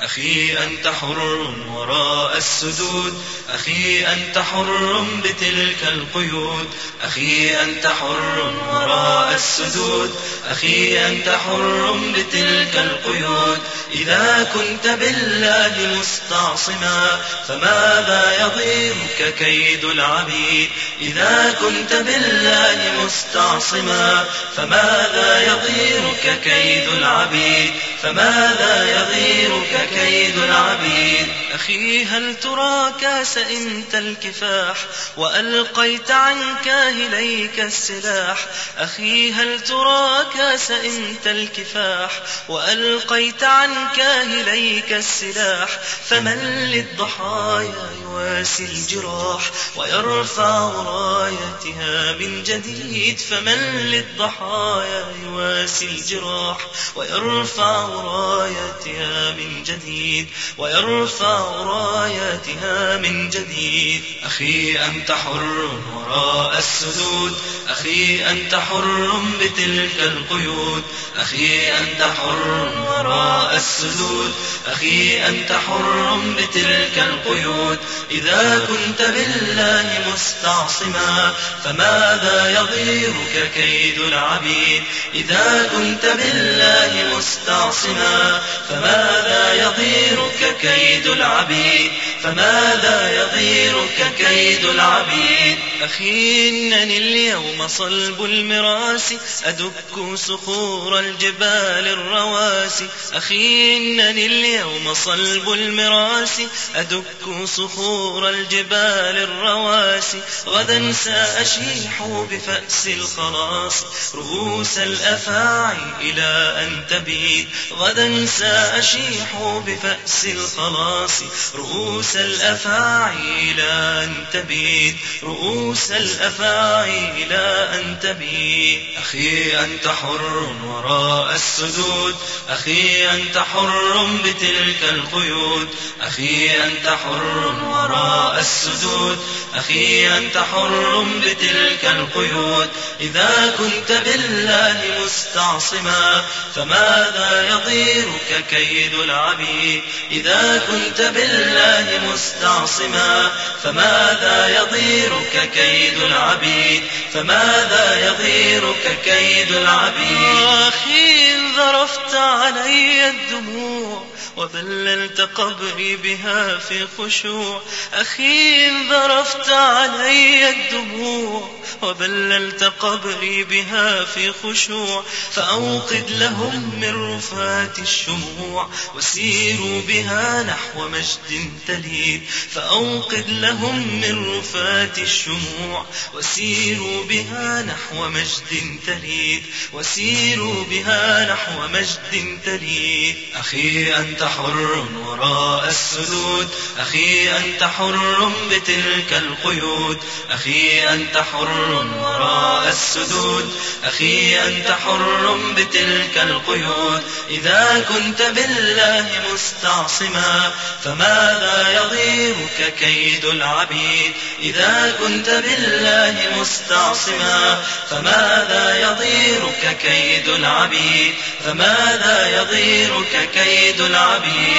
أخي أنت حر وراء السدود. أخي أنت حر بتلك القيود. أخي أنت حر وراء السدود. أخي أنت حر بتلك القيود. إذا كنت بالله مستعصما فماذا يضيرك كيد العبيد؟ إذا كنت بالله مستعصما فماذا يضيرك كيد العبيد؟ فماذا يضيرك كيد العبيد. أخي هل ترى كاس إنت الكفاح وألقيت عن كاهليك السلاح. أخي هل ترى كاس إنت الكفاح وألقيت عن كاهليك السلاح. فمن للضحايا يواسي الجراح؟ ويرفع رايتها من جديد. فمن للضحايا يواسي الجراح؟ ويرفع رايتها من جديد ويرفع رايتها من جديد. أخي أنت حر وراء السدود أخي أنت حر بتلك القيود. أخي أنت حر وراء السدود أخي أنت حر بتلك القيود. إذا كنت بالله مستعصما فماذا يضيرك كيد العبيد؟ إذا كنت بالله مستعصما فماذا يضيرك كيد العبيد فماذا يضيرك كيد العبيد؟ أخي إنني اليوم صلب المراس أدك صخور الجبال الرواسي. أخي إنني اليوم صلب المراس أدك صخور الجبال الرواسي. غدا سأشيح بفأس الخلاص رؤوس الأفاعي إلى أن تبيد. غدا سأشيح بفأس الخلاص رؤوس الأفاعي إلى أن رؤوس الأفاعي إلى أن أخي أنت حر وراء السدود أخي أنت حر بتلك القيود. أخي أنت حر وراء السدود أخي أنت حر بتلك القيود. إذا كنت بالله مستعصما فماذا يضيرك كيد العبيد؟ إذا كنت بالله مستعصما فماذا يضيرك كيد العبيد؟ فماذا يضيرك كيد العبيد؟ أخي إن ذرفت علي الدموع وبللت قبري بها في خشوع أخي إن ذرفت علي الدموع وبللت قبري بها في خشوع فأوقد لهم من رفات الشموع وسيروا بها نحو مجد تليد فأوقد لهم من رفات الشموع وسيروا بها نحو مجد تليد وسيروا بها نحو مجد تليد. أخي أنت حر وراء السدود أخي أنت حر بتلك القيود أخي أنت حر وراء السدود. أخي أنت حر بتلك القيود. إذا كنت بالله مستعصما فماذا يضيرك كيد العبيد؟ إذا كنت بالله مستعصما فماذا يضيرك كيد العبيد؟ فماذا يضيرك كيد العبيد؟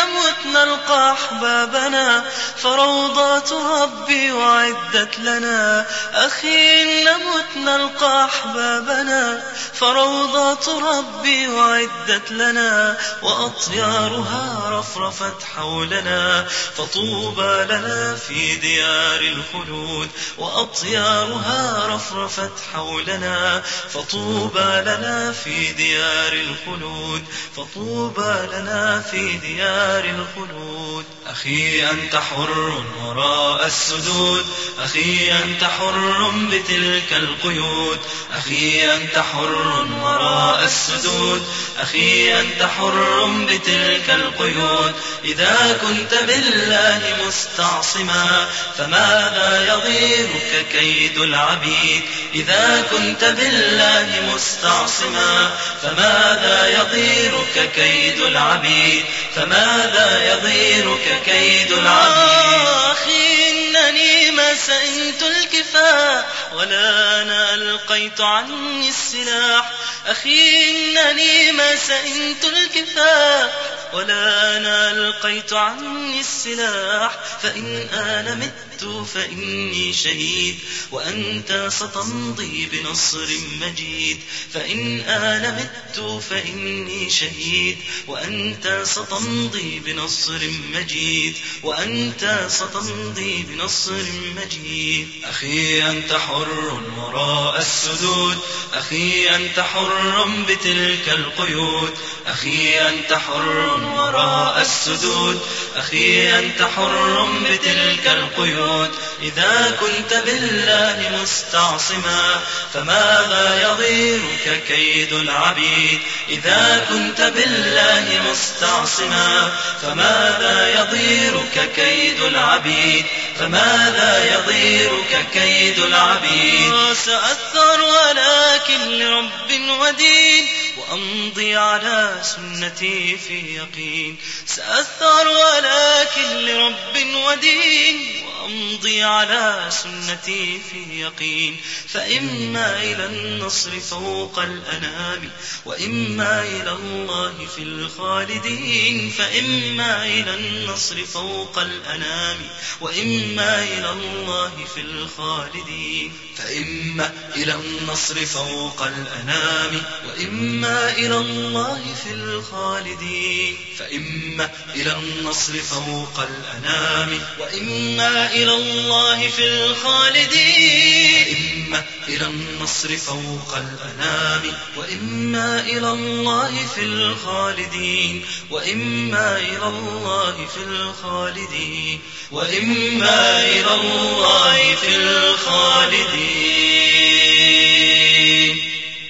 أخي إن مت نلقى أحبابنا فروضات ربي وعدت لنا. أخي إن مت نلقى أحبابنا فروضات ربي وعدت لنا وأطيارها رفرفت حولنا فطوبى لنا في ديار الخلود وأطيارها رفرفت حولنا فطوبى لنا في ديار الخلود فطوبى لنا في ديار الخلود. أخي أنت حر وراء السدود أخي أنت حر بتلك القيود. أخي أنت حر وراء السدود. أخي أنت حر بتلك القيود. إذا كنت بالله مستعصما فماذا يضيرك كيد العبيد؟ إذا كنت بالله مستعصما فماذا يضيرك كيد العبيد؟ فماذا يضيرك كيد العبيد؟ أخي إنني ما سئمت الكفاح ولا ألقيت عني السلاح. أخي إنني ما سئمت الكفاح. ولا أنا ألقيت عني السلاح. فإن أنا مت فإني شهيد وأنت ستمضي بنصر مجيد فإن أنا مت فإني شهيد وأنت ستمضي بنصر مجيد وأنت ستمضي بنصر مجيد أخي أنت حر وراء السدود أخي أنت حر بتلك القيود أخي أنت حر وراء السدود أخي أنت حر بتلك القيود إذا كنت بالله مستعصما فماذا يضيرك كيد العبيد؟ إذا كنت بالله مستعصما فماذا يضيرك كيد العبيد؟ فماذا يضيرك كيد العبيد؟ سأثر ولكن لرب ودين وأمضي على سنتي في يقين. سأثر ولكن لرب ودين وأمضي على سنتي في يقين فإما إلى النصر فوق الأنام وإما إلى الله في الخالدين فإما إلى النصر فوق الأنام وإما إلى الله في الخالدين فإما إلى النصر فوق الأنام وإما إلى الله في الخالدين فإما إلى النصر فوق الأنام وإما إلى الله في الخالدين. وإما إلى النصر فوق الأنام وإما إلى الله في الخالدين. وإما إلى الله في الخالدين. وإما إلى الله في الخالدين.